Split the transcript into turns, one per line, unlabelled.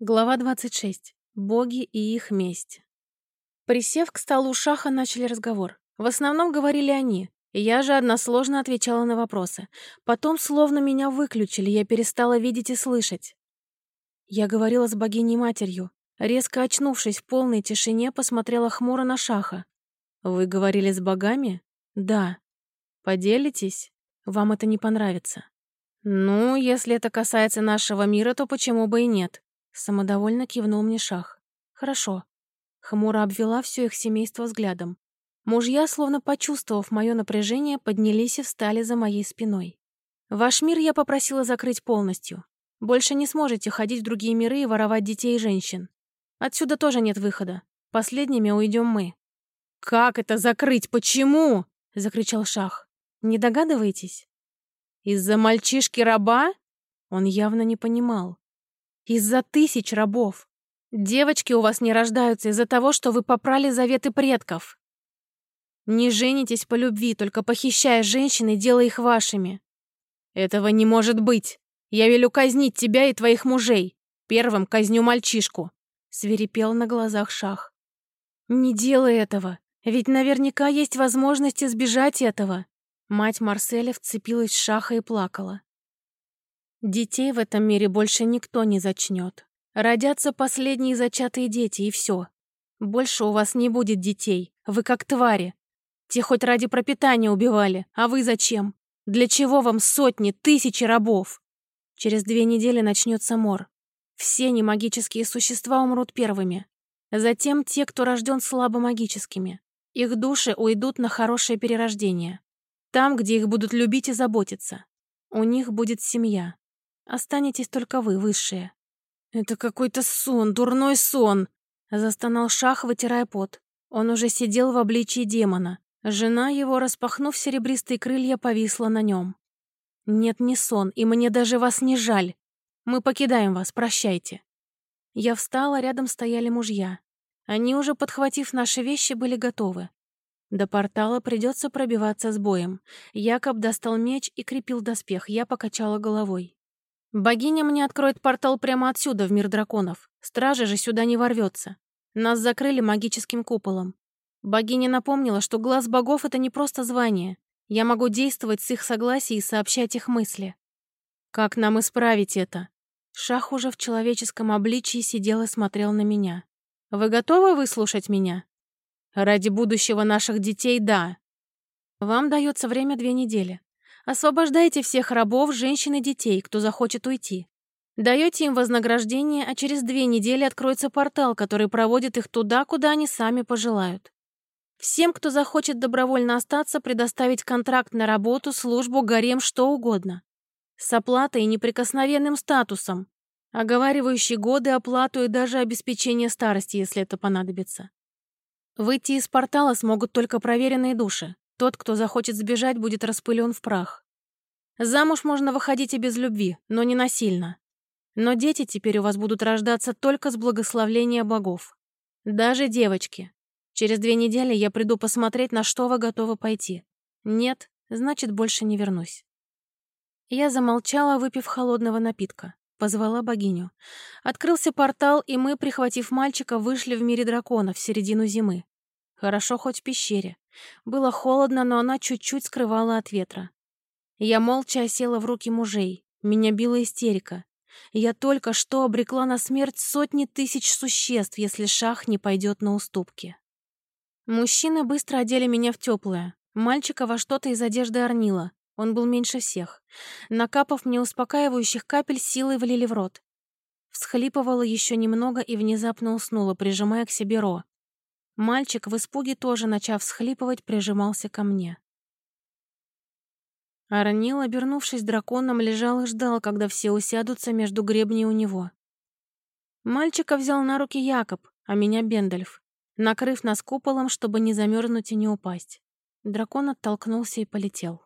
Глава 26. Боги и их месть. Присев к столу Шаха, начали разговор. В основном говорили они. Я же односложно отвечала на вопросы. Потом словно меня выключили, я перестала видеть и слышать. Я говорила с богиней-матерью. Резко очнувшись в полной тишине, посмотрела хмуро на Шаха. «Вы говорили с богами?» «Да». «Поделитесь? Вам это не понравится». «Ну, если это касается нашего мира, то почему бы и нет?» Самодовольно кивнул мне Шах. «Хорошо». Хмуро обвела все их семейство взглядом. Мужья, словно почувствовав мое напряжение, поднялись и встали за моей спиной. «Ваш мир я попросила закрыть полностью. Больше не сможете ходить в другие миры и воровать детей и женщин. Отсюда тоже нет выхода. Последними уйдем мы». «Как это закрыть? Почему?» — закричал Шах. «Не догадываетесь?» «Из-за мальчишки-раба?» Он явно не понимал. Из-за тысяч рабов. Девочки у вас не рождаются из-за того, что вы попрали заветы предков. Не женитесь по любви, только похищая женщин и делая их вашими. Этого не может быть. Я велю казнить тебя и твоих мужей. Первым казню мальчишку. Свирепел на глазах Шах. Не делай этого, ведь наверняка есть возможность избежать этого. Мать Марселя вцепилась в Шаха и плакала. Детей в этом мире больше никто не зачнет. Родятся последние зачатые дети, и все. Больше у вас не будет детей. Вы как твари. Те хоть ради пропитания убивали, а вы зачем? Для чего вам сотни, тысячи рабов? Через две недели начнется мор. Все немагические существа умрут первыми. Затем те, кто рожден слабомагическими. Их души уйдут на хорошее перерождение. Там, где их будут любить и заботиться. У них будет семья. Останетесь только вы, высшие». «Это какой-то сон, дурной сон!» Застонал Шах, вытирая пот. Он уже сидел в обличии демона. Жена его, распахнув серебристые крылья, повисла на нем. «Нет, не сон, и мне даже вас не жаль. Мы покидаем вас, прощайте». Я встала, рядом стояли мужья. Они, уже подхватив наши вещи, были готовы. До портала придется пробиваться с боем. Якоб достал меч и крепил доспех, я покачала головой. Богиня мне откроет портал прямо отсюда, в мир драконов. Стража же сюда не ворвется. Нас закрыли магическим куполом. Богиня напомнила, что глаз богов — это не просто звание. Я могу действовать с их согласия и сообщать их мысли. Как нам исправить это? Шах уже в человеческом обличии сидел и смотрел на меня. Вы готовы выслушать меня? Ради будущего наших детей — да. Вам дается время две недели. Освобождайте всех рабов, женщин и детей, кто захочет уйти. Даете им вознаграждение, а через две недели откроется портал, который проводит их туда, куда они сами пожелают. Всем, кто захочет добровольно остаться, предоставить контракт на работу, службу, гарем, что угодно. С оплатой и неприкосновенным статусом, оговаривающий годы, оплату и даже обеспечение старости, если это понадобится. Выйти из портала смогут только проверенные души. Тот, кто захочет сбежать, будет распылен в прах. Замуж можно выходить и без любви, но не насильно. Но дети теперь у вас будут рождаться только с благословления богов. Даже девочки. Через две недели я приду посмотреть, на что вы готовы пойти. Нет, значит, больше не вернусь. Я замолчала, выпив холодного напитка. Позвала богиню. Открылся портал, и мы, прихватив мальчика, вышли в мире дракона в середину зимы. Хорошо хоть в пещере. Было холодно, но она чуть-чуть скрывала от ветра. Я молча осела в руки мужей. Меня била истерика. Я только что обрекла на смерть сотни тысяч существ, если шах не пойдет на уступки. Мужчины быстро одели меня в теплое. Мальчика во что-то из одежды орнила. Он был меньше всех. Накапав мне успокаивающих капель, силой влили в рот. Всхлипывала еще немного и внезапно уснула, прижимая к себе Ро. Мальчик в испуге тоже, начав схлипывать, прижимался ко мне. Арнил, обернувшись драконом, лежал и ждал, когда все усядутся между гребней у него. Мальчика взял на руки Якоб, а меня Бендальф, накрыв нас куполом, чтобы не замерзнуть и не упасть. Дракон оттолкнулся и полетел.